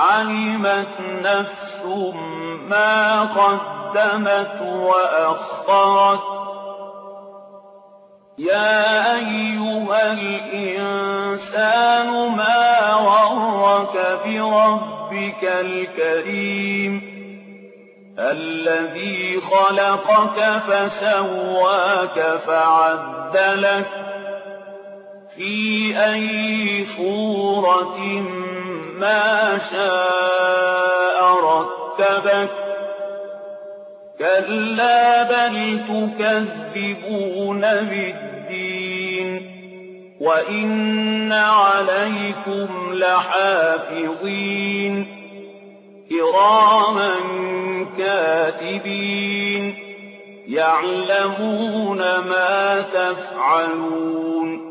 علمت نفس ما قدمت وأخرت يا أيها الإنسان ما غرك بربك الكريم الذي خلقك فسواك فعدلك في أي صورة ما شاء ركبك كلا بل تكذبون بالدين وإن عليكم لحافظين كراما كاتبين يعلمون ما تفعلون